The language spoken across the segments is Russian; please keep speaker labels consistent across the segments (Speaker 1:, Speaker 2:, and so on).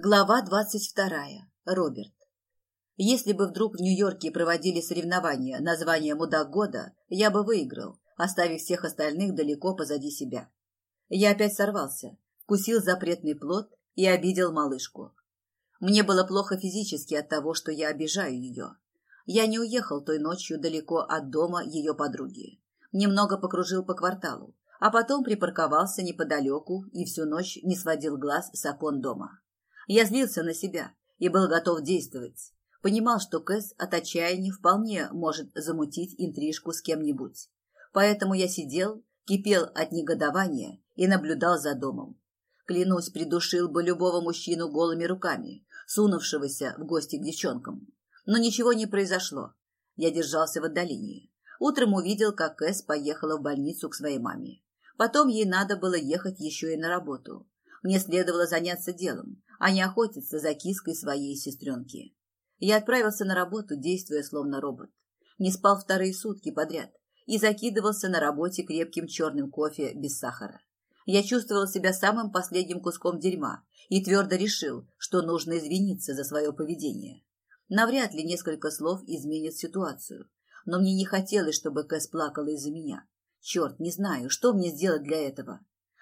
Speaker 1: Глава двадцать вторая. Роберт. Если бы вдруг в Нью-Йорке проводили соревнования на звание «Мудак года», я бы выиграл, оставив всех остальных далеко позади себя. Я опять сорвался, вкусил запретный плод и обидел малышку. Мне было плохо физически от того, что я обижаю ее. Я не уехал той ночью далеко от дома ее подруги. Немного покружил по кварталу, а потом припарковался неподалеку и всю ночь не сводил глаз с окон дома. Я злился на себя и был готов действовать. Понимал, что Кэс от отчаяния вполне может замутить интрижку с кем-нибудь. Поэтому я сидел, кипел от негодования и наблюдал за домом. Клянусь, придушил бы любого мужчину голыми руками, сунувшегося в гости к девчонкам. Но ничего не произошло. Я держался в отдалении. Утром увидел, как Кэс поехала в больницу к своей маме. Потом ей надо было ехать еще и на работу. Мне следовало заняться делом, а не охотиться за киской своей сестренки. Я отправился на работу, действуя словно робот. Не спал вторые сутки подряд и закидывался на работе крепким черным кофе без сахара. Я чувствовал себя самым последним куском дерьма и твердо решил, что нужно извиниться за свое поведение. Навряд ли несколько слов изменят ситуацию, но мне не хотелось, чтобы Кэс плакала из-за меня. Черт, не знаю, что мне сделать для этого.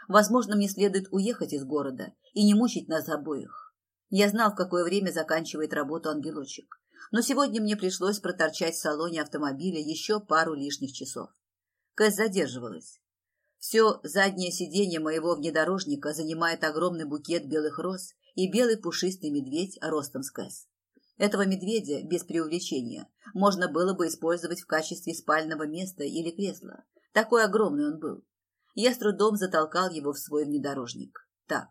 Speaker 1: Возможно, мне следует уехать из города и не мучить нас обоих. Я знал, в какое время заканчивает работу ангелочек. Но сегодня мне пришлось проторчать в салоне автомобиля еще пару лишних часов. Кэс задерживалась. Все заднее сиденье моего внедорожника занимает огромный букет белых роз и белый пушистый медведь ростом с Кэс. Этого медведя, без преувеличения, можно было бы использовать в качестве спального места или кресла. Такой огромный он был. Я с трудом затолкал его в свой внедорожник. Так,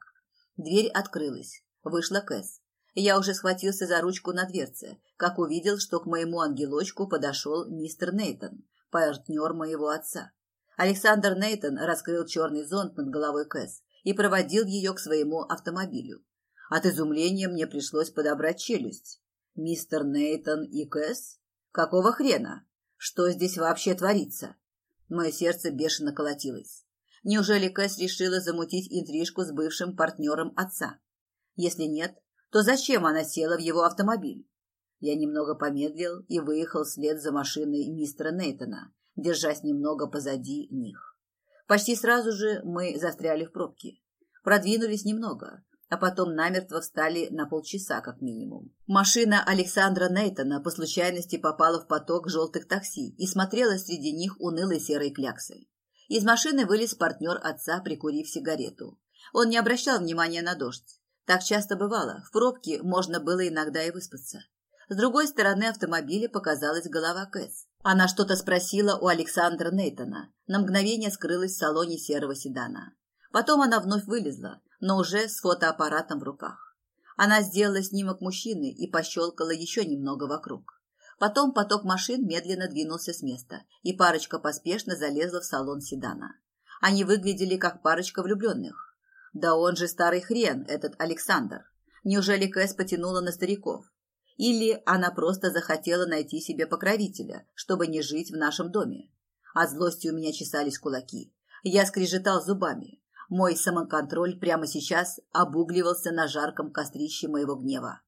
Speaker 1: дверь открылась. Вышла Кэс. Я уже схватился за ручку на дверце, как увидел, что к моему ангелочку подошел мистер Нейтон, партнер моего отца. Александр Нейтон раскрыл черный зонт над головой Кэс и проводил ее к своему автомобилю. От изумления мне пришлось подобрать челюсть. Мистер Нейтон и Кэс? Какого хрена? Что здесь вообще творится? Мое сердце бешено колотилось. Неужели Кэс решила замутить интрижку с бывшим партнером отца? Если нет, то зачем она села в его автомобиль? Я немного помедлил и выехал вслед за машиной мистера Нейтона, держась немного позади них. Почти сразу же мы застряли в пробке. Продвинулись немного, а потом намертво встали на полчаса как минимум. Машина Александра Нейтона по случайности попала в поток желтых такси и смотрела среди них унылой серой кляксой. Из машины вылез партнер отца, прикурив сигарету. Он не обращал внимания на дождь. Так часто бывало, в пробке можно было иногда и выспаться. С другой стороны автомобиля показалась голова Кэс. Она что-то спросила у Александра Нейтона. На мгновение скрылась в салоне серого седана. Потом она вновь вылезла, но уже с фотоаппаратом в руках. Она сделала снимок мужчины и пощелкала еще немного вокруг. Потом поток машин медленно двинулся с места, и парочка поспешно залезла в салон седана. Они выглядели как парочка влюбленных. Да он же старый хрен, этот Александр. Неужели Кэс потянула на стариков? Или она просто захотела найти себе покровителя, чтобы не жить в нашем доме? От злости у меня чесались кулаки. Я скрежетал зубами. Мой самоконтроль прямо сейчас обугливался на жарком кострище моего гнева.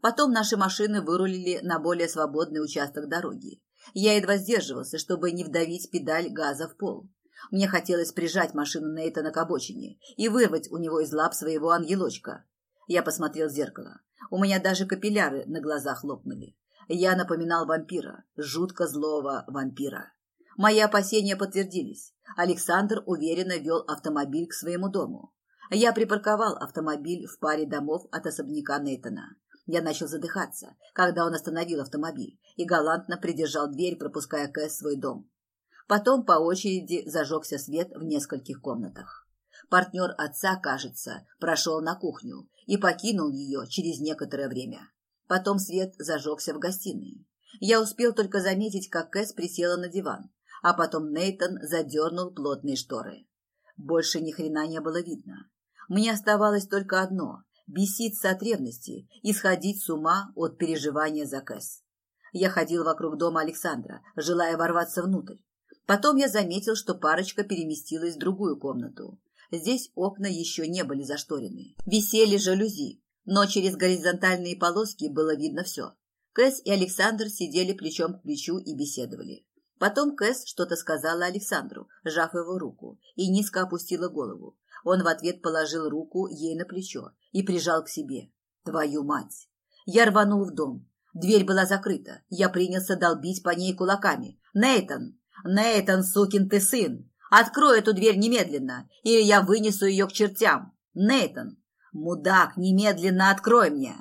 Speaker 1: Потом наши машины вырулили на более свободный участок дороги. Я едва сдерживался, чтобы не вдавить педаль газа в пол. Мне хотелось прижать машину Нейтана к обочине и вырвать у него из лап своего ангелочка. Я посмотрел в зеркало. У меня даже капилляры на глазах лопнули. Я напоминал вампира, жутко злого вампира. Мои опасения подтвердились. Александр уверенно вел автомобиль к своему дому. Я припарковал автомобиль в паре домов от особняка Нейтана. Я начал задыхаться, когда он остановил автомобиль и галантно придержал дверь, пропуская Кэс в свой дом. Потом по очереди зажегся свет в нескольких комнатах. Партнер отца, кажется, прошел на кухню и покинул ее через некоторое время. Потом свет зажегся в гостиной. Я успел только заметить, как Кэс присела на диван, а потом Нейтон задернул плотные шторы. Больше ни хрена не было видно. Мне оставалось только одно беситься от ревности и сходить с ума от переживания за Кэс. Я ходил вокруг дома Александра, желая ворваться внутрь. Потом я заметил, что парочка переместилась в другую комнату. Здесь окна еще не были зашторены. Висели жалюзи, но через горизонтальные полоски было видно все. Кэс и Александр сидели плечом к плечу и беседовали. Потом Кэс что-то сказала Александру, сжав его руку, и низко опустила голову. Он в ответ положил руку ей на плечо и прижал к себе. «Твою мать!» Я рванул в дом. Дверь была закрыта. Я принялся долбить по ней кулаками. «Нейтан! Нейтан, сукин ты сын! Открой эту дверь немедленно, или я вынесу ее к чертям! Нейтан! Мудак, немедленно открой мне!»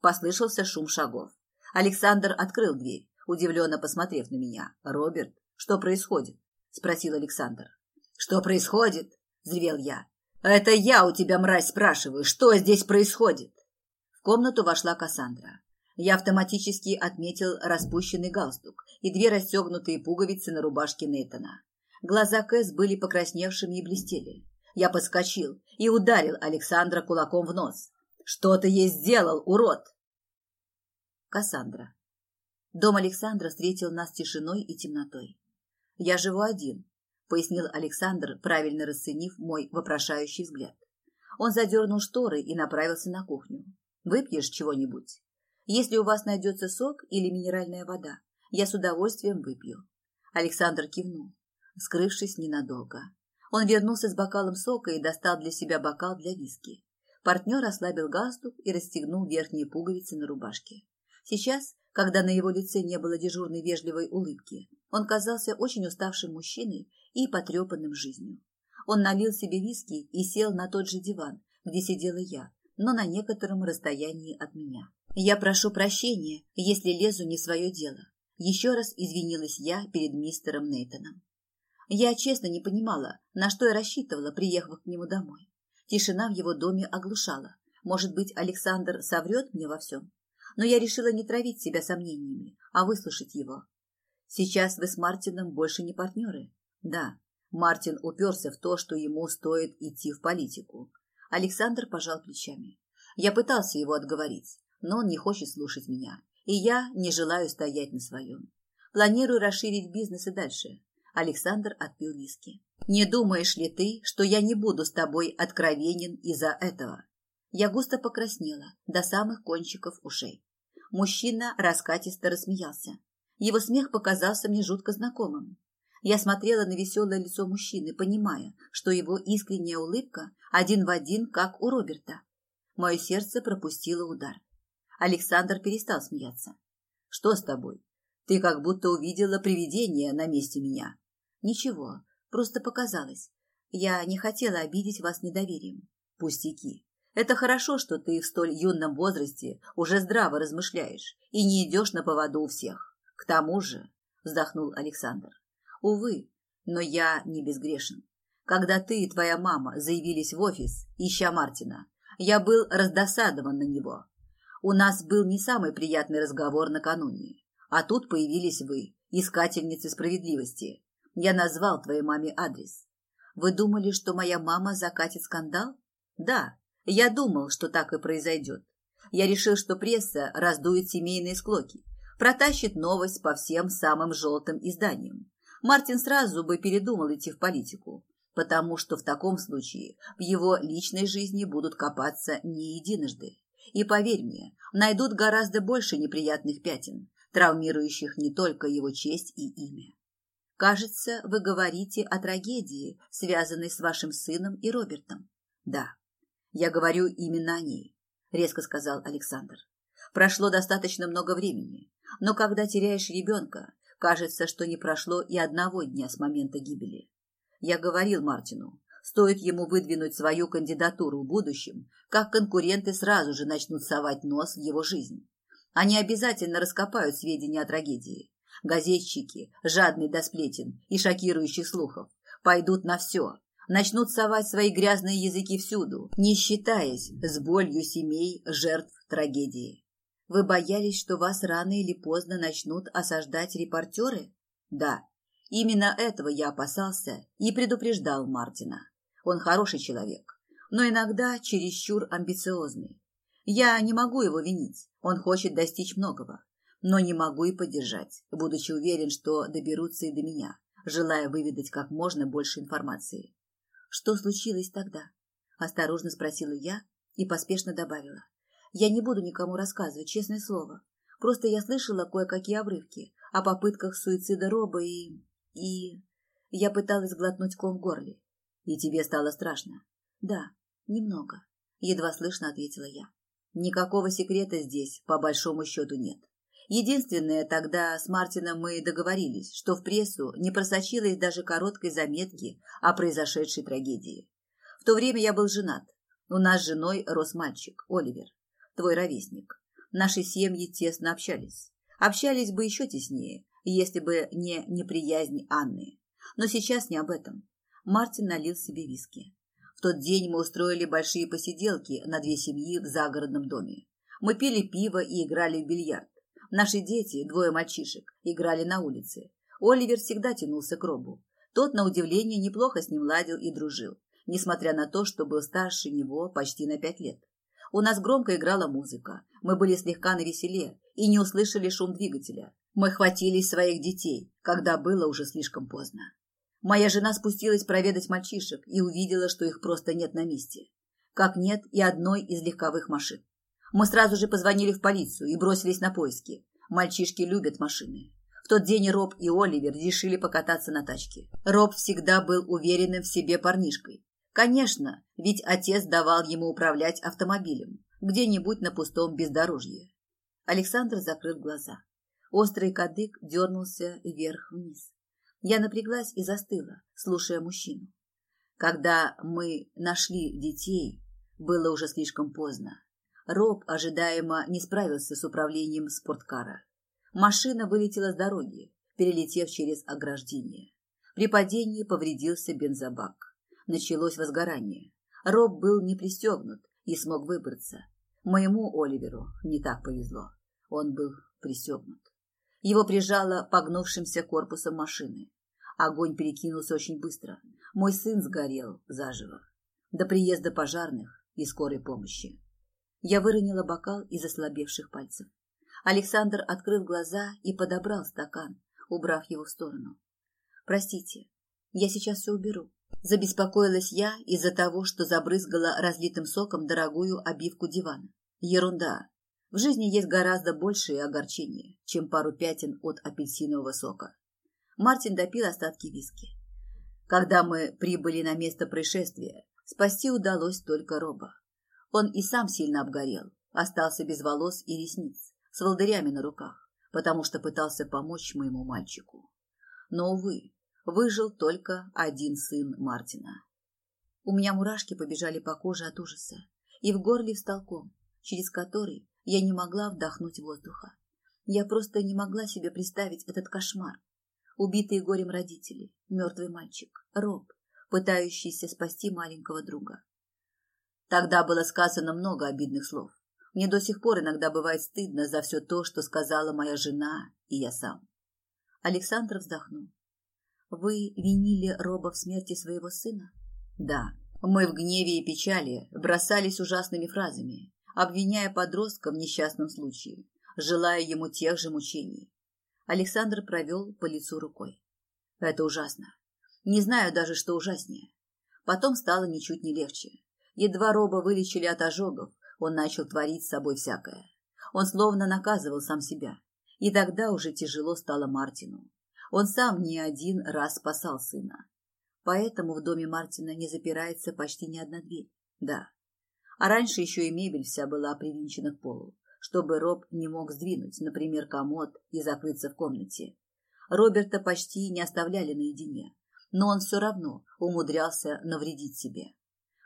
Speaker 1: Послышался шум шагов. Александр открыл дверь, удивленно посмотрев на меня. «Роберт, что происходит?» – спросил Александр. «Что происходит?» – взревел я. «Это я у тебя, мразь, спрашиваю, что здесь происходит?» В комнату вошла Кассандра. Я автоматически отметил распущенный галстук и две расстегнутые пуговицы на рубашке Нейтана. Глаза Кэс были покрасневшими и блестели. Я подскочил и ударил Александра кулаком в нос. «Что ты ей сделал, урод?» Кассандра. Дом Александра встретил нас тишиной и темнотой. «Я живу один», — пояснил Александр, правильно расценив мой вопрошающий взгляд. Он задернул шторы и направился на кухню. «Выпьешь чего-нибудь? Если у вас найдется сок или минеральная вода, я с удовольствием выпью». Александр кивнул, скрывшись ненадолго. Он вернулся с бокалом сока и достал для себя бокал для виски. Партнер ослабил галстук и расстегнул верхние пуговицы на рубашке. Сейчас когда на его лице не было дежурной вежливой улыбки. Он казался очень уставшим мужчиной и потрепанным жизнью. Он налил себе виски и сел на тот же диван, где сидела я, но на некотором расстоянии от меня. «Я прошу прощения, если лезу не в свое дело», еще раз извинилась я перед мистером Нейтоном. Я честно не понимала, на что я рассчитывала, приехав к нему домой. Тишина в его доме оглушала. Может быть, Александр соврет мне во всем? но я решила не травить себя сомнениями, а выслушать его. Сейчас вы с Мартином больше не партнеры. Да, Мартин уперся в то, что ему стоит идти в политику. Александр пожал плечами. Я пытался его отговорить, но он не хочет слушать меня, и я не желаю стоять на своем. Планирую расширить бизнес и дальше. Александр отпил виски. Не думаешь ли ты, что я не буду с тобой откровенен из-за этого? Я густо покраснела до самых кончиков ушей. Мужчина раскатисто рассмеялся. Его смех показался мне жутко знакомым. Я смотрела на веселое лицо мужчины, понимая, что его искренняя улыбка один в один, как у Роберта. Мое сердце пропустило удар. Александр перестал смеяться. «Что с тобой? Ты как будто увидела привидение на месте меня». «Ничего, просто показалось. Я не хотела обидеть вас недоверием». «Пустяки. Это хорошо, что ты в столь юном возрасте уже здраво размышляешь и не идешь на поводу у всех. К тому же, вздохнул Александр, увы, но я не безгрешен. Когда ты и твоя мама заявились в офис, ища Мартина, я был раздосадован на него. У нас был не самый приятный разговор накануне, а тут появились вы, искательницы справедливости. Я назвал твоей маме адрес. Вы думали, что моя мама закатит скандал? Да, я думал, что так и произойдет. Я решил, что пресса раздует семейные склоки, протащит новость по всем самым желтым изданиям. Мартин сразу бы передумал идти в политику, потому что в таком случае в его личной жизни будут копаться не единожды. И поверь мне, найдут гораздо больше неприятных пятен, травмирующих не только его честь и имя. Кажется, вы говорите о трагедии, связанной с вашим сыном и Робертом. Да, я говорю именно о ней, резко сказал Александр. Прошло достаточно много времени, но когда теряешь ребенка, кажется, что не прошло и одного дня с момента гибели. Я говорил Мартину, стоит ему выдвинуть свою кандидатуру в будущем, как конкуренты сразу же начнут совать нос в его жизнь. Они обязательно раскопают сведения о трагедии. Газетчики, жадные до сплетен и шокирующих слухов, пойдут на все, начнут совать свои грязные языки всюду, не считаясь с болью семей жертв трагедии. Вы боялись, что вас рано или поздно начнут осаждать репортеры? Да, именно этого я опасался и предупреждал Мартина. Он хороший человек, но иногда чересчур амбициозный. Я не могу его винить, он хочет достичь многого, но не могу и поддержать, будучи уверен, что доберутся и до меня, желая выведать как можно больше информации. Что случилось тогда? Осторожно спросила я и поспешно добавила. Я не буду никому рассказывать, честное слово. Просто я слышала кое-какие обрывки о попытках суицида Роба и... и... Я пыталась глотнуть ком в горле. И тебе стало страшно? Да, немного. Едва слышно ответила я. Никакого секрета здесь, по большому счету, нет. Единственное, тогда с Мартином мы договорились, что в прессу не просочилось даже короткой заметки о произошедшей трагедии. В то время я был женат. У нас с женой рос мальчик, Оливер, твой ровесник. Наши семьи тесно общались. Общались бы еще теснее, если бы не неприязнь Анны. Но сейчас не об этом. Мартин налил себе виски. В тот день мы устроили большие посиделки на две семьи в загородном доме. Мы пили пиво и играли в бильярд. Наши дети, двое мальчишек, играли на улице. Оливер всегда тянулся к Робу. Тот, на удивление, неплохо с ним ладил и дружил, несмотря на то, что был старше него почти на пять лет. У нас громко играла музыка. Мы были слегка навеселе и не услышали шум двигателя. Мы хватились своих детей, когда было уже слишком поздно. Моя жена спустилась проведать мальчишек и увидела, что их просто нет на месте. Как нет и одной из легковых машин. Мы сразу же позвонили в полицию и бросились на поиски. Мальчишки любят машины. В тот день Роб и Оливер решили покататься на тачке. Роб всегда был уверенным в себе парнишкой. Конечно, ведь отец давал ему управлять автомобилем где-нибудь на пустом бездорожье. Александр закрыл глаза. Острый кадык дернулся вверх-вниз. Я напряглась и застыла, слушая мужчину. Когда мы нашли детей, было уже слишком поздно. Роб ожидаемо не справился с управлением спорткара. Машина вылетела с дороги, перелетев через ограждение. При падении повредился бензобак. Началось возгорание. Роб был не пристегнут и смог выбраться. Моему Оливеру не так повезло. Он был пристегнут. Его прижало погнувшимся корпусом машины. Огонь перекинулся очень быстро. Мой сын сгорел заживо. До приезда пожарных и скорой помощи. Я выронила бокал из ослабевших пальцев. Александр открыл глаза и подобрал стакан, убрав его в сторону. «Простите, я сейчас все уберу». Забеспокоилась я из-за того, что забрызгала разлитым соком дорогую обивку дивана. Ерунда. В жизни есть гораздо большее огорчение, чем пару пятен от апельсинового сока. Мартин допил остатки виски. Когда мы прибыли на место происшествия, спасти удалось только Роба. Он и сам сильно обгорел, остался без волос и ресниц, с волдырями на руках, потому что пытался помочь моему мальчику. Но, увы, выжил только один сын Мартина. У меня мурашки побежали по коже от ужаса, и в горле встал ком, через который я не могла вдохнуть воздуха. Я просто не могла себе представить этот кошмар. Убитые горем родители, мертвый мальчик, Роб, пытающийся спасти маленького друга. Тогда было сказано много обидных слов. Мне до сих пор иногда бывает стыдно за все то, что сказала моя жена и я сам. Александр вздохнул. Вы винили Роба в смерти своего сына? Да. Мы в гневе и печали бросались ужасными фразами, обвиняя подростка в несчастном случае, желая ему тех же мучений. Александр провел по лицу рукой. Это ужасно. Не знаю даже, что ужаснее. Потом стало ничуть не легче. Едва Роба вылечили от ожогов, он начал творить с собой всякое. Он словно наказывал сам себя. И тогда уже тяжело стало Мартину. Он сам не один раз спасал сына. Поэтому в доме Мартина не запирается почти ни одна дверь. Да. А раньше еще и мебель вся была привинчена к полу, чтобы Роб не мог сдвинуть, например, комод и закрыться в комнате. Роберта почти не оставляли наедине, но он все равно умудрялся навредить себе.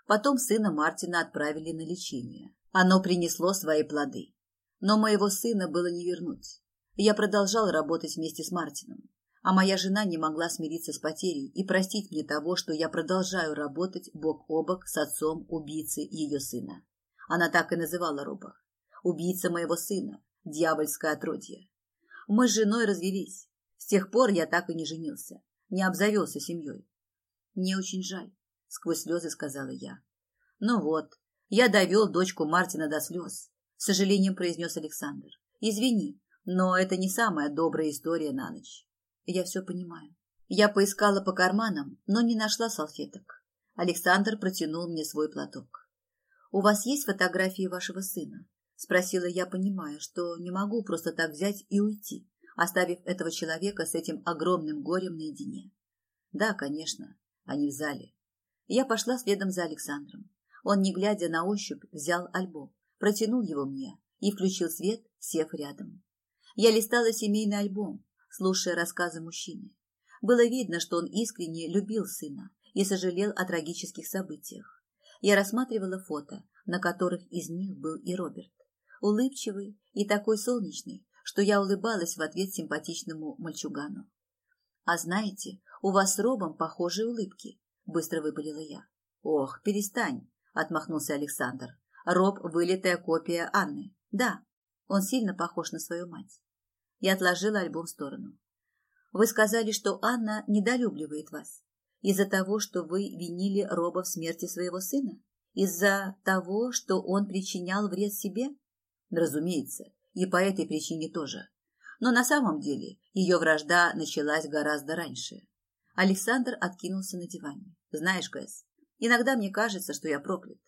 Speaker 1: Потом сына Мартина отправили на лечение. Оно принесло свои плоды. Но моего сына было не вернуть. Я продолжал работать вместе с Мартином, а моя жена не могла смириться с потерей и простить мне того, что я продолжаю работать бок о бок с отцом убийцы ее сына. Она так и называла Роба. Убийца моего сына, дьявольское отродье. Мы с женой развелись. С тех пор я так и не женился, не обзавелся семьей. Мне очень жаль сквозь слезы сказала я. Ну вот, я довел дочку Мартина до слез, с сожалением произнес Александр. Извини, но это не самая добрая история на ночь. Я все понимаю. Я поискала по карманам, но не нашла салфеток. Александр протянул мне свой платок. У вас есть фотографии вашего сына? Спросила я, понимая, что не могу просто так взять и уйти, оставив этого человека с этим огромным горем наедине. Да, конечно, они в зале. Я пошла следом за Александром. Он, не глядя на ощупь, взял альбом, протянул его мне и включил свет, сев рядом. Я листала семейный альбом, слушая рассказы мужчины. Было видно, что он искренне любил сына и сожалел о трагических событиях. Я рассматривала фото, на которых из них был и Роберт. Улыбчивый и такой солнечный, что я улыбалась в ответ симпатичному мальчугану. «А знаете, у вас с Робом похожие улыбки», – быстро выпалила я. «Ох, перестань», – отмахнулся Александр. «Роб – вылитая копия Анны. Да, он сильно похож на свою мать». Я отложила альбом в сторону. «Вы сказали, что Анна недолюбливает вас. Из-за того, что вы винили Роба в смерти своего сына? Из-за того, что он причинял вред себе?» «Разумеется, и по этой причине тоже. Но на самом деле ее вражда началась гораздо раньше. Александр откинулся на диване. Знаешь, Кэс, иногда мне кажется, что я проклят.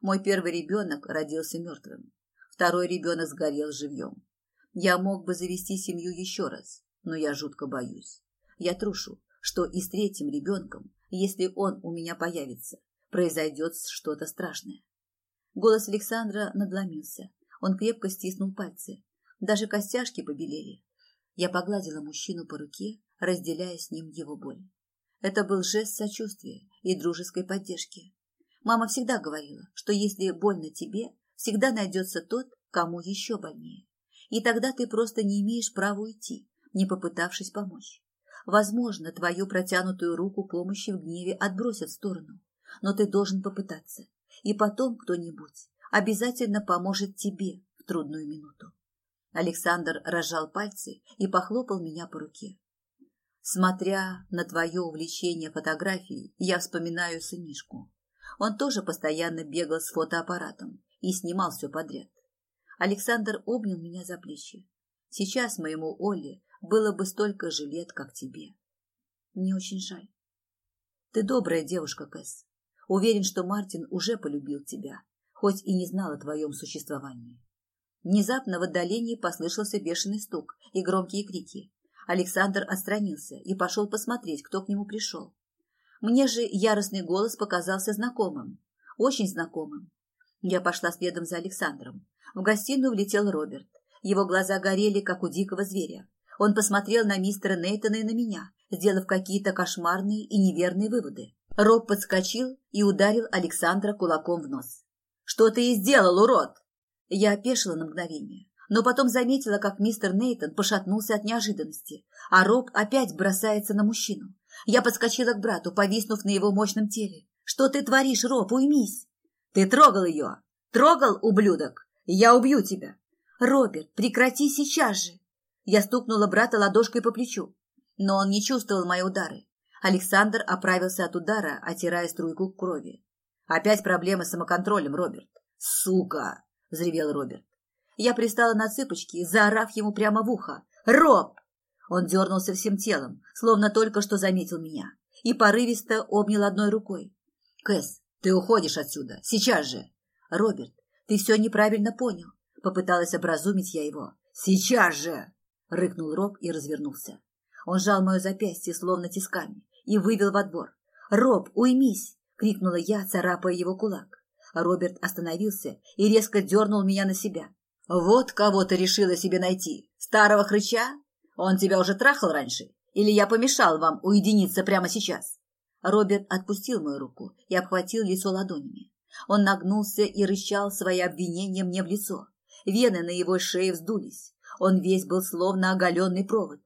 Speaker 1: Мой первый ребенок родился мертвым. Второй ребенок сгорел живьем. Я мог бы завести семью еще раз, но я жутко боюсь. Я трушу, что и с третьим ребенком, если он у меня появится, произойдет что-то страшное. Голос Александра надломился. Он крепко стиснул пальцы. Даже костяшки побелели. Я погладила мужчину по руке, разделяя с ним его боль. Это был жест сочувствия и дружеской поддержки. Мама всегда говорила, что если больно тебе, всегда найдется тот, кому еще больнее. И тогда ты просто не имеешь права уйти, не попытавшись помочь. Возможно, твою протянутую руку помощи в гневе отбросят в сторону, но ты должен попытаться, и потом кто-нибудь обязательно поможет тебе в трудную минуту. Александр разжал пальцы и похлопал меня по руке. Смотря на твое увлечение фотографией, я вспоминаю сынишку. Он тоже постоянно бегал с фотоаппаратом и снимал все подряд. Александр обнял меня за плечи. Сейчас моему Оле было бы столько же лет, как тебе. Мне очень жаль. Ты добрая девушка, Кэс. Уверен, что Мартин уже полюбил тебя, хоть и не знал о твоем существовании. Внезапно в отдалении послышался бешеный стук и громкие крики. Александр отстранился и пошел посмотреть, кто к нему пришел. Мне же яростный голос показался знакомым, очень знакомым. Я пошла следом за Александром. В гостиную влетел Роберт. Его глаза горели, как у дикого зверя. Он посмотрел на мистера Нейтона и на меня, сделав какие-то кошмарные и неверные выводы. Роб подскочил и ударил Александра кулаком в нос. «Что ты и сделал, урод?» Я опешила на мгновение, но потом заметила, как мистер Нейтон пошатнулся от неожиданности, а Роб опять бросается на мужчину. Я подскочила к брату, повиснув на его мощном теле. «Что ты творишь, Роб? Уймись!» «Ты трогал ее! Трогал, ублюдок! Я убью тебя!» «Роберт, прекрати сейчас же!» Я стукнула брата ладошкой по плечу, но он не чувствовал мои удары. Александр оправился от удара, отирая струйку крови. «Опять проблемы с самоконтролем, Роберт!» «Сука!» взревел Роберт. Я пристала на цыпочки, заорав ему прямо в ухо. «Роб!» Он дернулся всем телом, словно только что заметил меня, и порывисто обнял одной рукой. «Кэс, ты уходишь отсюда, сейчас же!» «Роберт, ты все неправильно понял», — попыталась образумить я его. «Сейчас же!» — рыкнул Роб и развернулся. Он сжал мое запястье, словно тисками, и вывел во двор. «Роб, уймись!» — крикнула я, царапая его кулак. Роберт остановился и резко дернул меня на себя. «Вот кого ты решила себе найти? Старого хрыча? Он тебя уже трахал раньше? Или я помешал вам уединиться прямо сейчас?» Роберт отпустил мою руку и обхватил лицо ладонями. Он нагнулся и рычал свои обвинения мне в лицо. Вены на его шее вздулись. Он весь был словно оголенный провод.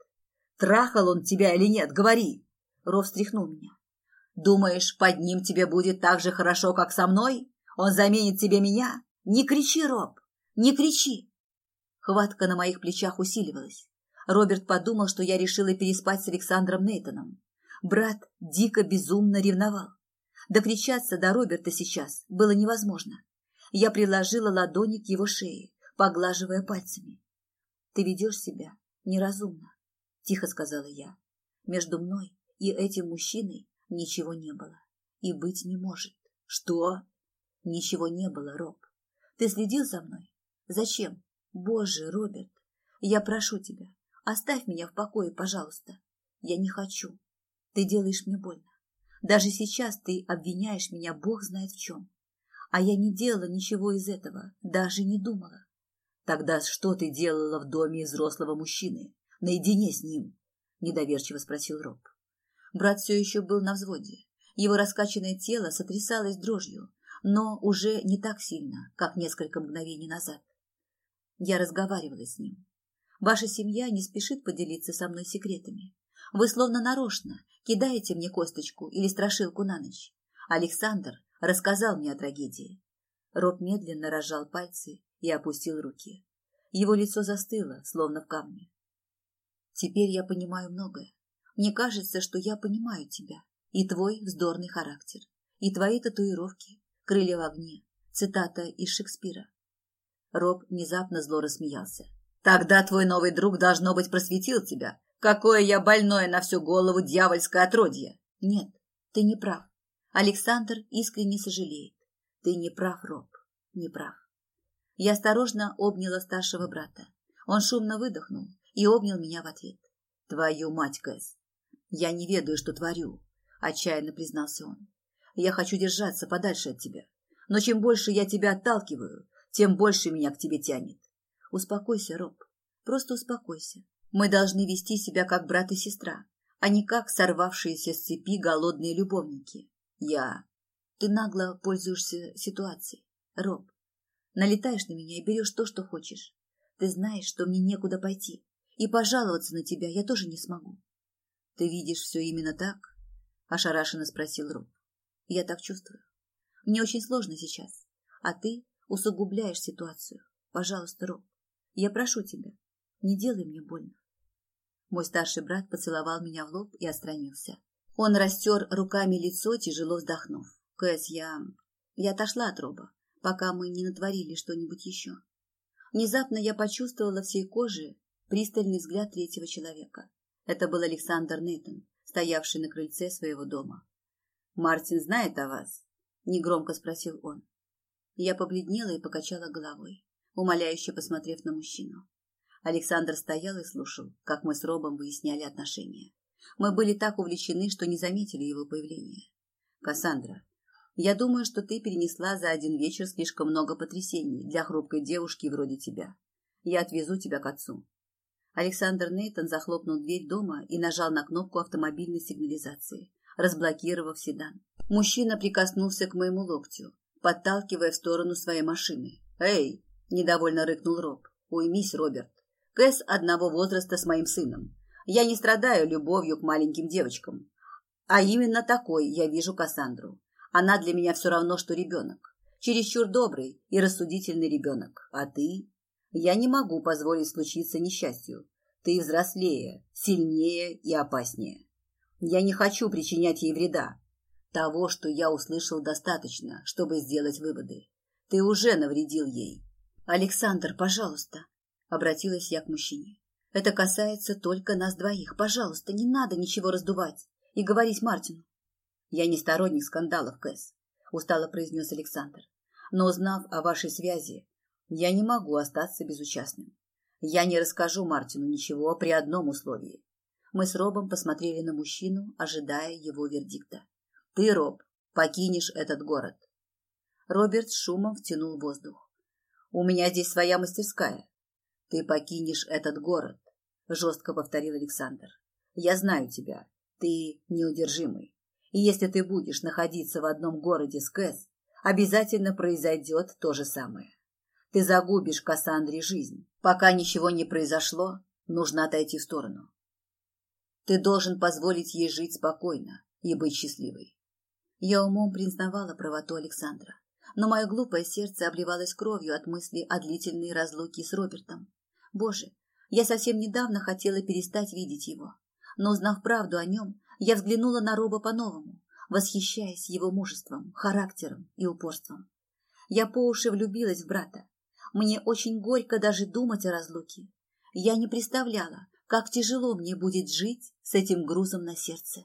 Speaker 1: «Трахал он тебя или нет? Говори!» Ров встряхнул меня. «Думаешь, под ним тебе будет так же хорошо, как со мной?» Он заменит тебе меня? Не кричи, Роб, не кричи!» Хватка на моих плечах усиливалась. Роберт подумал, что я решила переспать с Александром Нейтоном. Брат дико безумно ревновал. Докричаться до Роберта сейчас было невозможно. Я приложила ладони к его шее, поглаживая пальцами. «Ты ведешь себя неразумно», — тихо сказала я. «Между мной и этим мужчиной ничего не было и быть не может». «Что?» Ничего не было, Роб. Ты следил за мной? Зачем? Боже, Роберт, я прошу тебя, оставь меня в покое, пожалуйста. Я не хочу. Ты делаешь мне больно. Даже сейчас ты обвиняешь меня, Бог знает в чем. А я не делала ничего из этого, даже не думала. Тогда что ты делала в доме взрослого мужчины, наедине с ним? Недоверчиво спросил Роб. Брат все еще был на взводе. Его раскачанное тело сотрясалось дрожью, но уже не так сильно, как несколько мгновений назад. Я разговаривала с ним. Ваша семья не спешит поделиться со мной секретами. Вы словно нарочно кидаете мне косточку или страшилку на ночь. Александр рассказал мне о трагедии. Роб медленно разжал пальцы и опустил руки. Его лицо застыло, словно в камне. Теперь я понимаю многое. Мне кажется, что я понимаю тебя и твой вздорный характер, и твои татуировки, крылья в огне, цитата из Шекспира. Роб внезапно зло рассмеялся. Тогда твой новый друг, должно быть, просветил тебя. Какое я больное на всю голову дьявольское отродье. Нет, ты не прав. Александр искренне сожалеет. Ты не прав, Роб, не прав. Я осторожно обняла старшего брата. Он шумно выдохнул и обнял меня в ответ. Твою мать, Кэс. Я не ведаю, что творю, отчаянно признался он. Я хочу держаться подальше от тебя. Но чем больше я тебя отталкиваю, тем больше меня к тебе тянет. Успокойся, Роб. Просто успокойся. Мы должны вести себя как брат и сестра, а не как сорвавшиеся с цепи голодные любовники. Я... Ты нагло пользуешься ситуацией, Роб. Налетаешь на меня и берешь то, что хочешь. Ты знаешь, что мне некуда пойти, и пожаловаться на тебя я тоже не смогу. Ты видишь все именно так? Ошарашенно спросил Роб. Я так чувствую. Мне очень сложно сейчас, а ты усугубляешь ситуацию. Пожалуйста, Роб, я прошу тебя, не делай мне больно. Мой старший брат поцеловал меня в лоб и отстранился. Он растер руками лицо, тяжело вздохнув. Кэс, я... Я отошла от Роба, пока мы не натворили что-нибудь еще. Внезапно я почувствовала всей кожей пристальный взгляд третьего человека. Это был Александр Нейтон, стоявший на крыльце своего дома. «Мартин знает о вас?» – негромко спросил он. Я побледнела и покачала головой, умоляюще посмотрев на мужчину. Александр стоял и слушал, как мы с Робом выясняли отношения. Мы были так увлечены, что не заметили его появления. «Кассандра, я думаю, что ты перенесла за один вечер слишком много потрясений для хрупкой девушки вроде тебя. Я отвезу тебя к отцу». Александр Нейтон захлопнул дверь дома и нажал на кнопку автомобильной сигнализации, разблокировав седан. Мужчина прикоснулся к моему локтю, подталкивая в сторону своей машины. «Эй!» – недовольно рыкнул Роб. «Уймись, Роберт. Кэс одного возраста с моим сыном. Я не страдаю любовью к маленьким девочкам. А именно такой я вижу Кассандру. Она для меня все равно, что ребенок. Чересчур добрый и рассудительный ребенок. А ты? Я не могу позволить случиться несчастью. Ты взрослее, сильнее и опаснее. Я не хочу причинять ей вреда. Того, что я услышал, достаточно, чтобы сделать выводы. Ты уже навредил ей. Александр, пожалуйста, Обратилась я к мужчине. Это касается только нас двоих. Пожалуйста, не надо ничего раздувать и говорить Мартину. Я не сторонник скандалов, Кэс, устало произнес Александр. Но узнав о вашей связи, я не могу остаться безучастным. Я не расскажу Мартину ничего при одном условии. Мы с Робом посмотрели на мужчину, ожидая его вердикта. Ты, Роб, покинешь этот город. Роберт шумом втянул воздух. У меня здесь своя мастерская. Ты покинешь этот город, жестко повторил Александр. Я знаю тебя. Ты неудержимый. И если ты будешь находиться в одном городе с Кэс, обязательно произойдет то же самое. Ты загубишь Кассандре жизнь. Пока ничего не произошло, нужно отойти в сторону. Ты должен позволить ей жить спокойно и быть счастливой. Я умом признавала правоту Александра, но мое глупое сердце обливалось кровью от мысли о длительной разлуке с Робертом. Боже, я совсем недавно хотела перестать видеть его. Но, узнав правду о нем, я взглянула на Роба по-новому, восхищаясь его мужеством, характером и упорством. Я по уши влюбилась в брата. Мне очень горько даже думать о разлуке. Я не представляла, как тяжело мне будет жить с этим грузом на сердце.